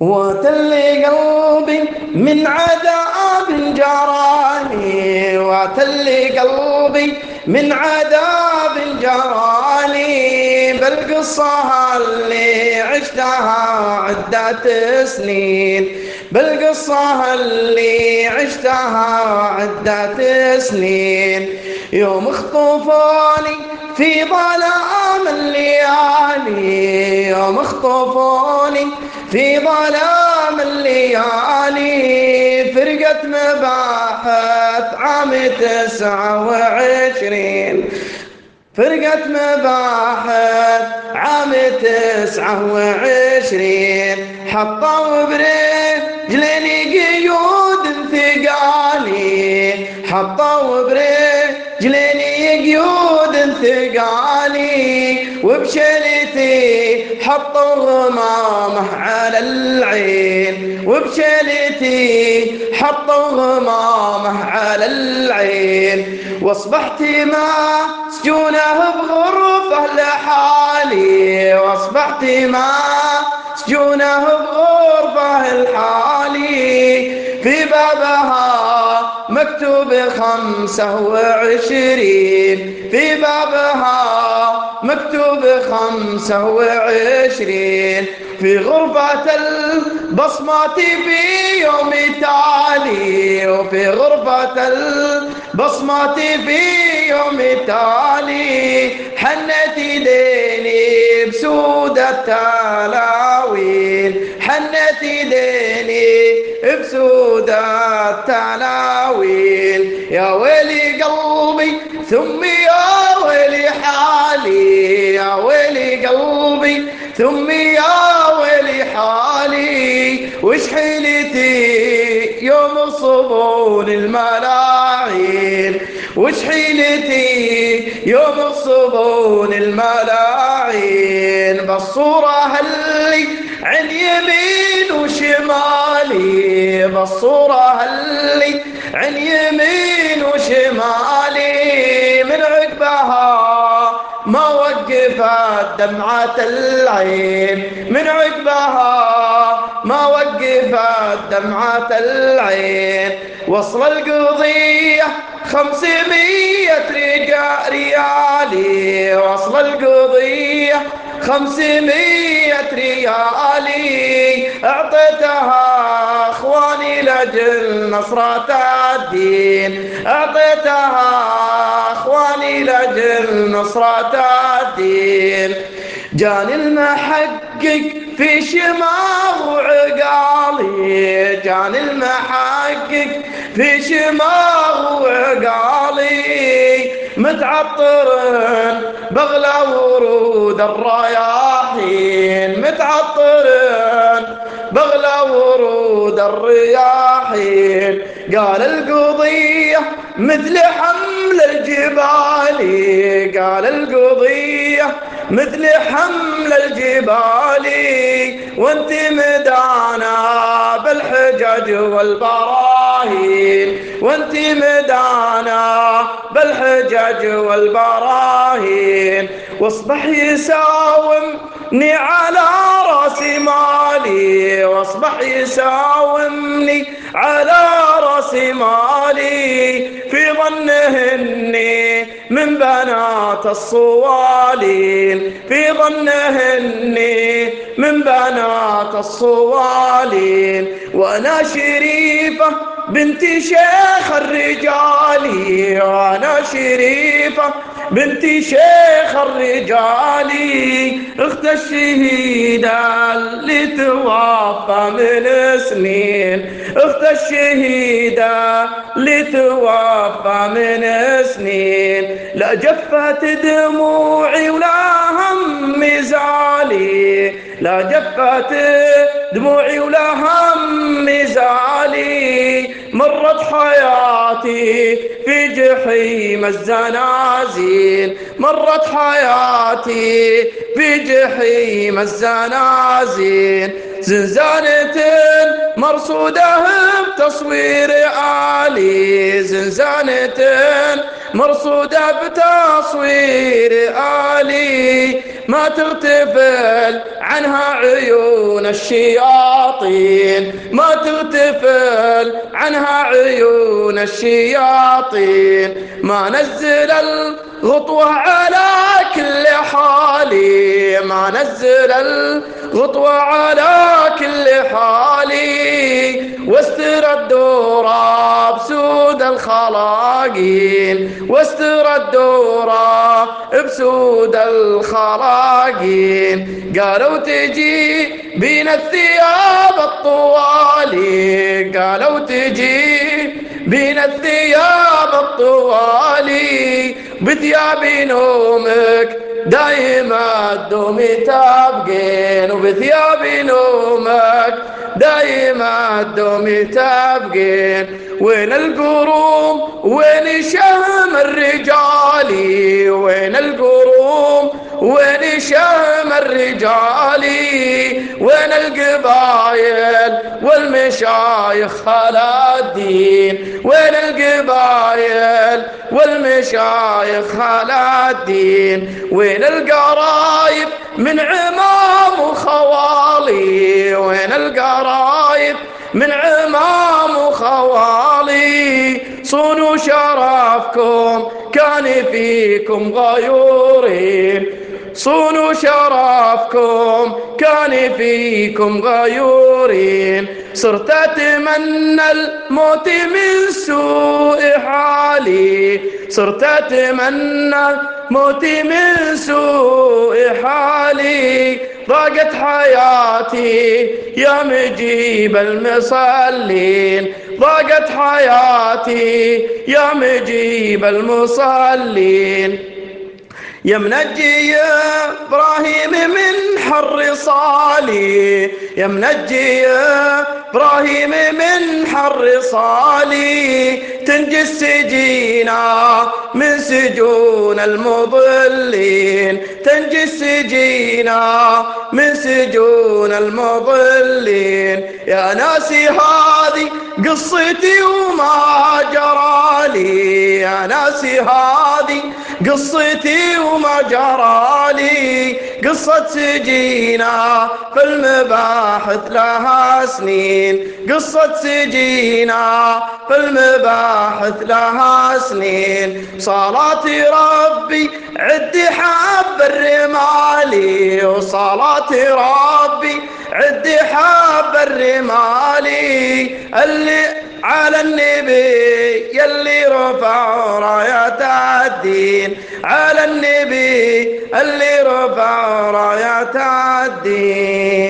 وتلي قلبي من عذاب جراني وتلي قلبي من عذاب جراني. بالقصة اللي عشتها عدة سنين بالقصة اللي عشتها عدة سنين. يوم اخطفوني في ظلام الليالي يوم اخطفوني في ظلام الليالي. فرقة مباحث عام تسعة وعشرين. فرقة مباحث عام تسعة وعشرين. حطوا برجلين قيود ثقالي حطوا برجلين قيود ثقالي وبشلتي حطوا غمامه على العين. وبشلتي حطوا غمامه على العين. وأصبحت ما سجونه بغرفة لحالي. وأصبحت ما سجونه بغرفة الحالي في بابها مكتوب خمسة وعشرين. في بابها مكتوب خمسة وعشرين. في غرفة البصمات في يوم تالي. وفي غرفة البصمات في يوم تالي. حنت ديني بسود التلاوين. حنت ديني بسود التلاوين يا ويلي قلبي ثم يا ويلي حالي. يا ويلي قلبي ثم يا ويلي حالي. وش حيلتي يوم صبون الملاعين؟ وش حيلتي يوم صبون الملاعين؟ بالصورة اللي عن يمين وشمالي. بالصورة اللي عن يمين وشمالي من عقبها ما وقفت دمعة العين. من عقبها ما وقفت دمعة العين. وصل القضية خمسمية ريالي. وصل القضية خمسمية ريالي. أعطيتها لجل نصرة الدين. أعطيتها أخواني لجل نصرة الدين. جاني المحقق في شماغ وعقالي. جاني المحقق في شماغ وعقالي. متعطرن بغلى ورود الرياحين. متعطرن بغلى ورود الرياحين. قال القضية مثل حمل الجبال. قال القضية مثل حمل الجبال. وانت مدانا بالحجج والبراهين وأنت مدانا بالحجج والبراهين واصبح يساومني على رأس مالي واصبح يساومني على رأس مالي في ظنه إني من بنات الصوالين في ظنه إني من بنات الصوالين وأنا شريفة بنت شيخ الرجال وأنا شريفة. بنت شيخ الرجال اخت الشهيدة اللي توفى من سنين. اخت الشهيدة اللي توفى من سنين. لا جفت دموعي ولا هم زالي لا جفت دموعي ولا هم زالي مرت حياتي في جحيم الزنازين. مرت حياتي في جحيم الزنازين. زنزانة مرصودة بتصوير عالي زنزانة مرصودة بتصوير آلي ما تغتفل عنها عيون الشياطين. ما تغتفل عنها عيون الشياطين. ما نزل الغطوة على كل حالي. ما نزل الغطوة على كل حالي واستر الدورة بسود الخلاقين واستر الدورة بسود الخلاقين قالوا تجي بين الثياب الطوالي قالوا تجي بين الثياب الطوالي. بثياب نومك دايما الدوم تبقين وبثياب نومك. دايما الدوم تبقين. وين القروم؟ وين شهم الرجالي وين القروم؟ وين شهم الرجالي وين القبايل والمشايخ خلا الدين؟ وين القبايل والمشايخ خلا الدين؟ وين القرايب من عمام وخوالي؟ وين القرايب من عمام وخوالي. صونوا شرفكم كان فيكم غيورين صونوا شرفكم كان فيكم غيورين صرت أتمنى الموت من سوء حالي. صرت أتمنى الموت من سوء حالي. ضاقت حياتي يا مجيب المصلين. ضاقت حياتي يا مجيب المصلين. يا منجي يا إبراهيم من حر صالي. يا منجي يا إبراهيم من حر صالي. تنجي السجينة من سجون المضلين. تنجي السجينة من سجون المضلين. يا ناسي هذه قصتي وما جرالي يا ناسي هذه قصتي وما جرالي قصة سجينة في المباحث لها سنين. قصة سجينة في المباحث لها سنين. صلاة ربي عد حب الرمالي وصلاة ربي الرمالي اللي على النبي يلي رفع رايات الدين. على النبي اللي رفع رايات الدين.